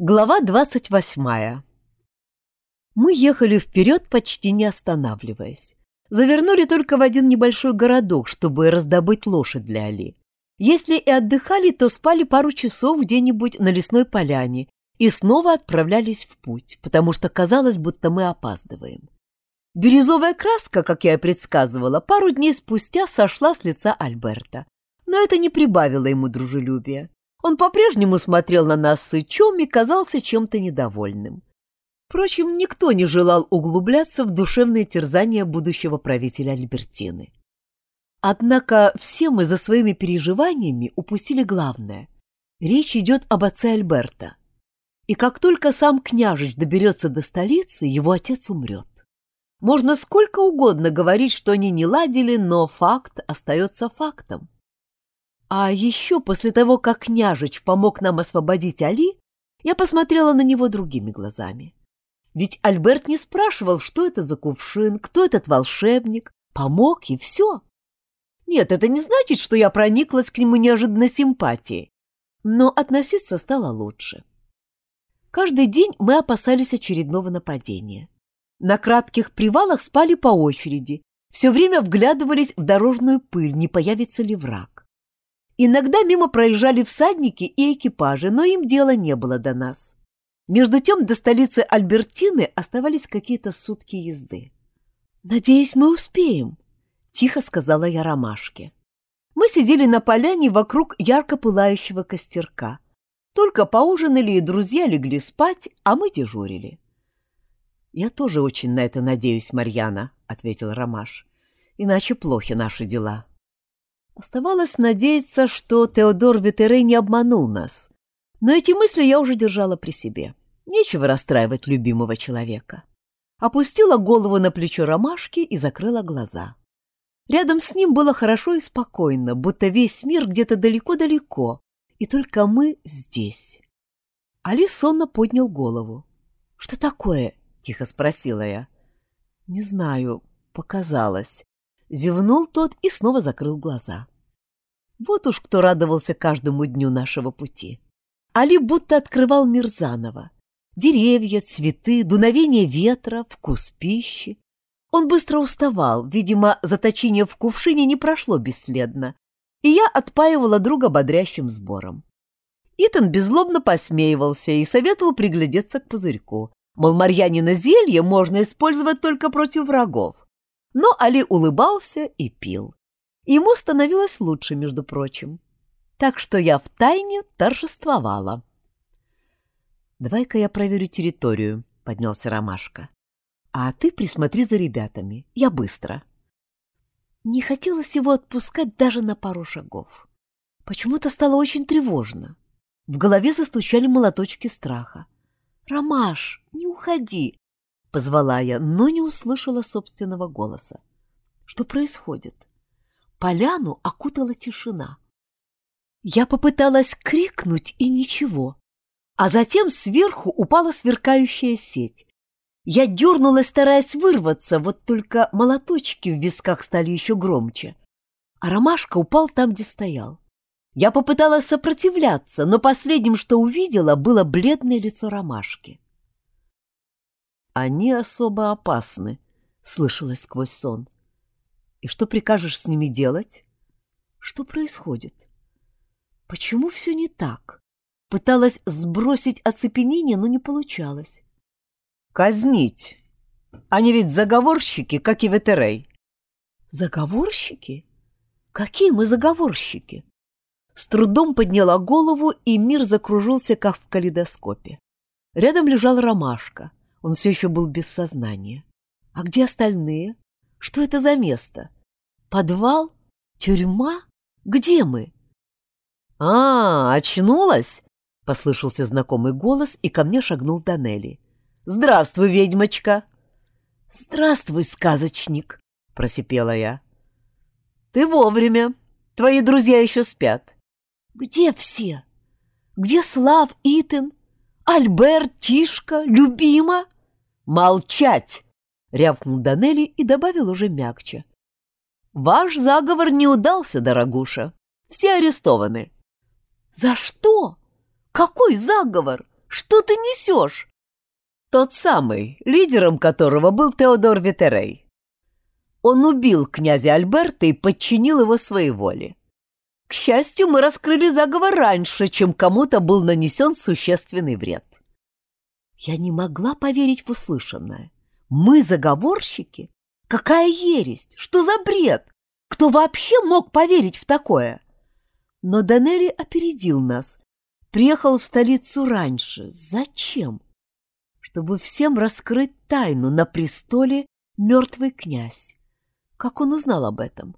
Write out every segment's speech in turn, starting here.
Глава двадцать восьмая. Мы ехали вперед, почти не останавливаясь. Завернули только в один небольшой городок, чтобы раздобыть лошадь для Али. Если и отдыхали, то спали пару часов где-нибудь на лесной поляне и снова отправлялись в путь, потому что казалось, будто мы опаздываем. Бирюзовая краска, как я и предсказывала, пару дней спустя сошла с лица Альберта, но это не прибавило ему дружелюбия. Он по-прежнему смотрел на нас сычом и казался чем-то недовольным. Впрочем, никто не желал углубляться в душевные терзания будущего правителя Альбертины. Однако все мы за своими переживаниями упустили главное. Речь идет об отце Альберта. И как только сам княжич доберется до столицы, его отец умрет. Можно сколько угодно говорить, что они не ладили, но факт остается фактом. А еще после того, как княжич помог нам освободить Али, я посмотрела на него другими глазами. Ведь Альберт не спрашивал, что это за кувшин, кто этот волшебник, помог и все. Нет, это не значит, что я прониклась к нему неожиданно симпатией, но относиться стало лучше. Каждый день мы опасались очередного нападения. На кратких привалах спали по очереди, все время вглядывались в дорожную пыль, не появится ли враг. Иногда мимо проезжали всадники и экипажи, но им дела не было до нас. Между тем до столицы Альбертины оставались какие-то сутки езды. «Надеюсь, мы успеем», — тихо сказала я Ромашке. Мы сидели на поляне вокруг ярко пылающего костерка. Только поужинали, и друзья легли спать, а мы дежурили. «Я тоже очень на это надеюсь, Марьяна», — ответил Ромаш. «Иначе плохи наши дела». Оставалось надеяться, что Теодор Ветерей не обманул нас. Но эти мысли я уже держала при себе. Нечего расстраивать любимого человека. Опустила голову на плечо ромашки и закрыла глаза. Рядом с ним было хорошо и спокойно, будто весь мир где-то далеко-далеко, и только мы здесь. Али сонно поднял голову. — Что такое? — тихо спросила я. — Не знаю, показалось. Зевнул тот и снова закрыл глаза. Вот уж кто радовался каждому дню нашего пути. Али будто открывал мир заново. Деревья, цветы, дуновение ветра, вкус пищи. Он быстро уставал, видимо, заточение в кувшине не прошло бесследно, и я отпаивала друга бодрящим сбором. Итан беззлобно посмеивался и советовал приглядеться к пузырьку. Мол, Марьянина зелье можно использовать только против врагов. Но Али улыбался и пил. Ему становилось лучше, между прочим. Так что я втайне торжествовала. «Давай-ка я проверю территорию», — поднялся Ромашка. «А ты присмотри за ребятами. Я быстро». Не хотелось его отпускать даже на пару шагов. Почему-то стало очень тревожно. В голове застучали молоточки страха. «Ромаш, не уходи!» Позвала я, но не услышала собственного голоса. Что происходит? Поляну окутала тишина. Я попыталась крикнуть, и ничего. А затем сверху упала сверкающая сеть. Я дернулась, стараясь вырваться, вот только молоточки в висках стали еще громче. А ромашка упал там, где стоял. Я попыталась сопротивляться, но последним, что увидела, было бледное лицо ромашки. «Они особо опасны», — слышалось сквозь сон. «И что прикажешь с ними делать?» «Что происходит?» «Почему все не так?» Пыталась сбросить оцепенение, но не получалось. «Казнить! Они ведь заговорщики, как и Ветерей!» «Заговорщики? Какие мы заговорщики?» С трудом подняла голову, и мир закружился, как в калейдоскопе. Рядом лежал ромашка — он все еще был без сознания. А где остальные? Что это за место? Подвал? Тюрьма? Где мы? А, очнулась? Послышался знакомый голос, и ко мне шагнул Данелли. Здравствуй, ведьмочка. Здравствуй, сказочник, просипела я. Ты вовремя. Твои друзья еще спят. Где все? Где Слав, Итан, Альберт, Тишка, Любима? «Молчать!» — рявкнул Данелли и добавил уже мягче. «Ваш заговор не удался, дорогуша. Все арестованы». «За что? Какой заговор? Что ты несешь?» «Тот самый, лидером которого был Теодор Ветерей. Он убил князя Альберта и подчинил его своей воле. К счастью, мы раскрыли заговор раньше, чем кому-то был нанесен существенный вред. Я не могла поверить в услышанное. Мы заговорщики? Какая ересь! Что за бред? Кто вообще мог поверить в такое? Но Данелли опередил нас. Приехал в столицу раньше. Зачем? Чтобы всем раскрыть тайну на престоле мертвый князь. Как он узнал об этом?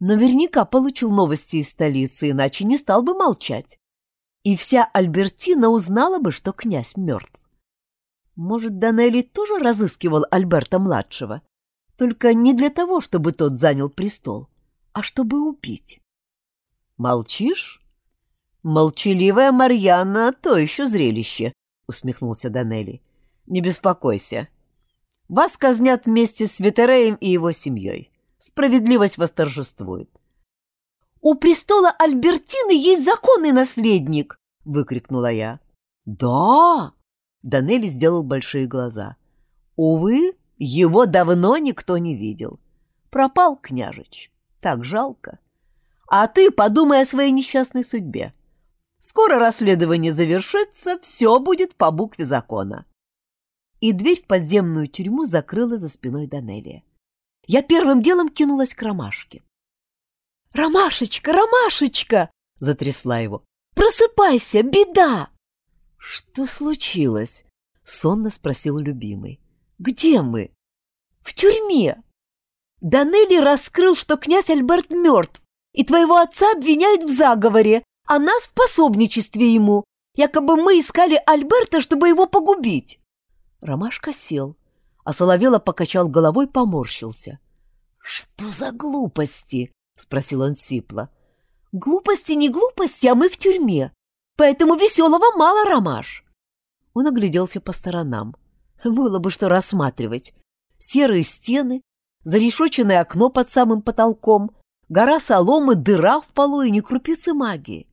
Наверняка получил новости из столицы, иначе не стал бы молчать. И вся Альбертина узнала бы, что князь мертв. Может, Данелли тоже разыскивал Альберта-младшего? Только не для того, чтобы тот занял престол, а чтобы убить. «Молчишь? Молчаливая Марьяна — то еще зрелище», — усмехнулся Данелли. «Не беспокойся. Вас казнят вместе с Ветереем и его семьей. Справедливость восторжествует». «У престола Альбертины есть законный наследник!» — выкрикнула я. «Да!» Данелли сделал большие глаза. Увы, его давно никто не видел. Пропал княжич. Так жалко. А ты подумай о своей несчастной судьбе. Скоро расследование завершится, все будет по букве закона. И дверь в подземную тюрьму закрыла за спиной Данелия. Я первым делом кинулась к Ромашке. «Ромашечка, Ромашечка!» — затрясла его. «Просыпайся, беда!» «Что случилось?» — сонно спросил любимый. «Где мы?» «В тюрьме. Данелли раскрыл, что князь Альберт мертв, и твоего отца обвиняют в заговоре, а нас в пособничестве ему. Якобы мы искали Альберта, чтобы его погубить». Ромашка сел, а Соловела покачал головой, поморщился. «Что за глупости?» — спросил он сипло. «Глупости не глупости, а мы в тюрьме. Поэтому веселого мало, Ромаш. Он огляделся по сторонам. Было бы что рассматривать. Серые стены, зарешоченное окно под самым потолком, гора соломы, дыра в полу и не крупицы магии.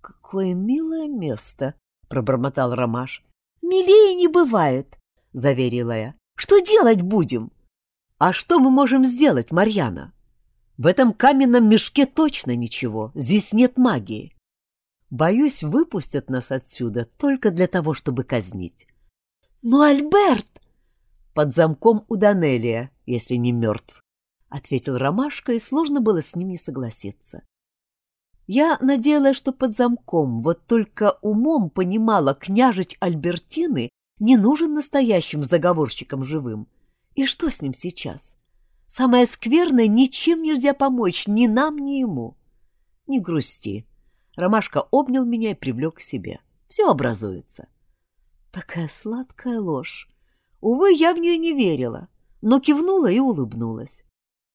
«Какое милое место!» — пробормотал Ромаш. «Милее не бывает!» — заверила я. «Что делать будем?» «А что мы можем сделать, Марьяна? В этом каменном мешке точно ничего, здесь нет магии. Боюсь, выпустят нас отсюда только для того, чтобы казнить. Но Альберт! Под замком у Данелия, если не мертв, — ответил Ромашка, и сложно было с ним не согласиться. Я надеялась, что под замком, вот только умом понимала, княжич Альбертины не нужен настоящим заговорщикам живым. И что с ним сейчас? Самое скверное, ничем нельзя помочь ни нам, ни ему. Не грусти, Ромашка обнял меня и привлек к себе. Все образуется. Такая сладкая ложь. Увы, я в нее не верила, но кивнула и улыбнулась.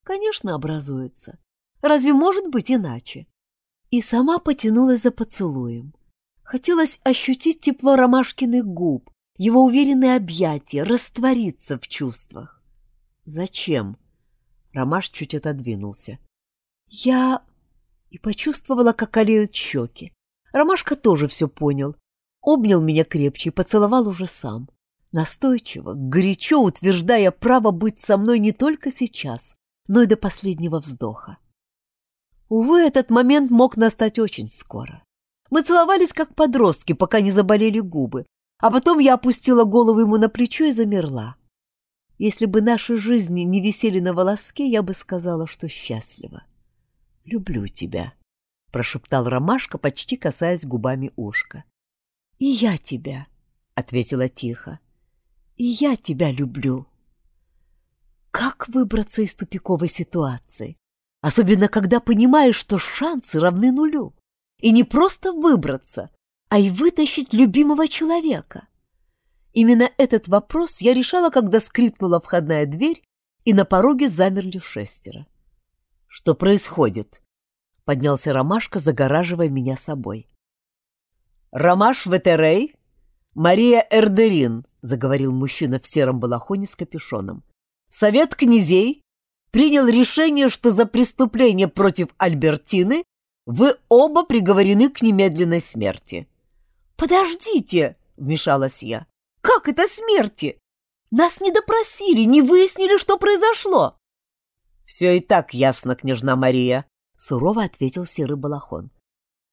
Конечно, образуется. Разве может быть иначе? И сама потянулась за поцелуем. Хотелось ощутить тепло Ромашкиных губ, его уверенные объятия, раствориться в чувствах. «Зачем?» Ромаш чуть отодвинулся. «Я и почувствовала, как олеют щеки. Ромашка тоже все понял. Обнял меня крепче и поцеловал уже сам. Настойчиво, горячо утверждая право быть со мной не только сейчас, но и до последнего вздоха. Увы, этот момент мог настать очень скоро. Мы целовались как подростки, пока не заболели губы, а потом я опустила голову ему на плечо и замерла. Если бы наши жизни не висели на волоске, я бы сказала, что счастлива люблю тебя», — прошептал Ромашка, почти касаясь губами ушка. «И я тебя», — ответила тихо. «И я тебя люблю». Как выбраться из тупиковой ситуации? Особенно, когда понимаешь, что шансы равны нулю. И не просто выбраться, а и вытащить любимого человека. Именно этот вопрос я решала, когда скрипнула входная дверь, и на пороге замерли шестеро. Что происходит? Поднялся Ромашка, загораживая меня собой. Ромаш Ветерей, Мария Эрдерин, заговорил мужчина в сером балахоне с капюшоном. Совет князей принял решение, что за преступление против Альбертины вы оба приговорены к немедленной смерти. «Подождите!» — вмешалась я. «Как это смерти? Нас не допросили, не выяснили, что произошло!» «Все и так ясно, княжна Мария», — сурово ответил серый балахон.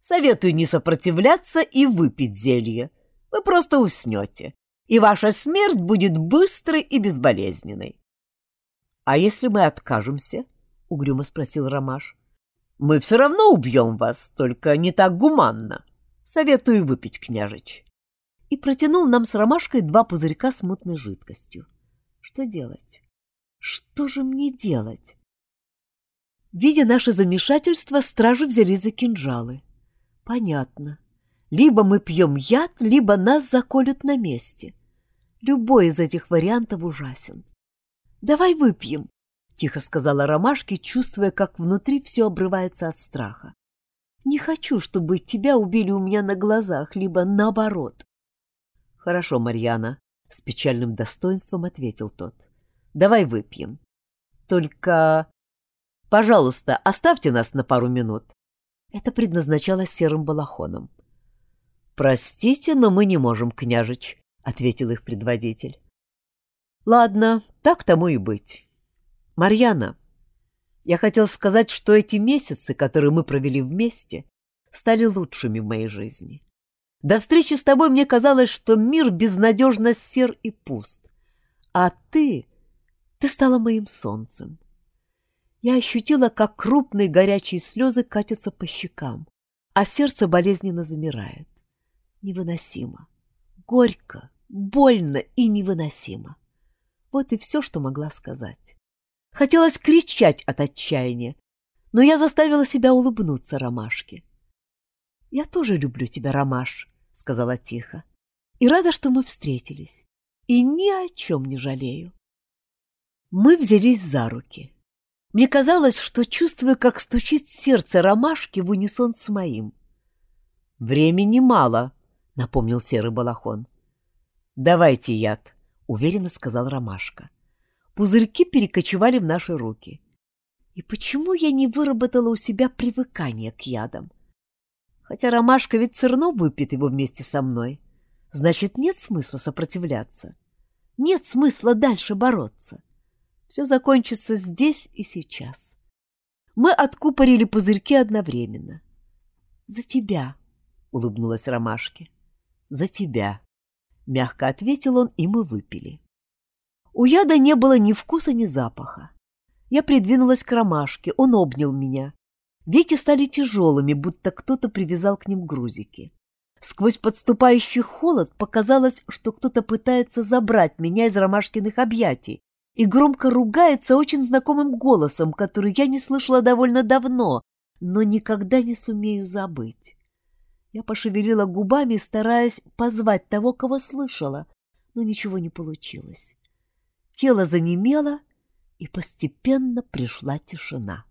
«Советую не сопротивляться и выпить зелье. Вы просто уснете, и ваша смерть будет быстрой и безболезненной». «А если мы откажемся?» — угрюмо спросил Ромаш. «Мы все равно убьем вас, только не так гуманно. Советую выпить, княжич». И протянул нам с ромашкой два пузырька с мутной жидкостью. Что делать? Что же мне делать? Видя наше замешательство, стражи взялись за кинжалы. Понятно. Либо мы пьем яд, либо нас заколют на месте. Любой из этих вариантов ужасен. «Давай выпьем», — тихо сказала Ромашке, чувствуя, как внутри все обрывается от страха. «Не хочу, чтобы тебя убили у меня на глазах, либо наоборот». «Хорошо, Марьяна», — с печальным достоинством ответил тот. «Давай выпьем. Только Пожалуйста, оставьте нас на пару минут. Это предназначалось серым балахоном. Простите, но мы не можем, княжич, ответил их предводитель. Ладно, так тому и быть. Марьяна, я хотел сказать, что эти месяцы, которые мы провели вместе, стали лучшими в моей жизни. До встречи с тобой мне казалось, что мир безнадежно сер и пуст. А ты, ты стала моим солнцем я ощутила, как крупные горячие слезы катятся по щекам, а сердце болезненно замирает. Невыносимо. Горько, больно и невыносимо. Вот и все, что могла сказать. Хотелось кричать от отчаяния, но я заставила себя улыбнуться Ромашке. «Я тоже люблю тебя, Ромаш», — сказала тихо, — «и рада, что мы встретились, и ни о чем не жалею». Мы взялись за руки. Мне казалось, что чувствую, как стучит сердце ромашки в унисон с моим. «Времени мало», — напомнил серый балахон. «Давайте яд», — уверенно сказал ромашка. Пузырьки перекочевали в наши руки. И почему я не выработала у себя привыкание к ядам? Хотя ромашка ведь все равно выпьет его вместе со мной. Значит, нет смысла сопротивляться. Нет смысла дальше бороться. Все закончится здесь и сейчас. Мы откупорили пузырьки одновременно. «За тебя!» — улыбнулась Ромашке. «За тебя!» — мягко ответил он, и мы выпили. У яда не было ни вкуса, ни запаха. Я придвинулась к Ромашке, он обнял меня. Веки стали тяжелыми, будто кто-то привязал к ним грузики. Сквозь подступающий холод показалось, что кто-то пытается забрать меня из ромашкиных объятий, и громко ругается очень знакомым голосом, который я не слышала довольно давно, но никогда не сумею забыть. Я пошевелила губами, стараясь позвать того, кого слышала, но ничего не получилось. Тело занемело, и постепенно пришла тишина.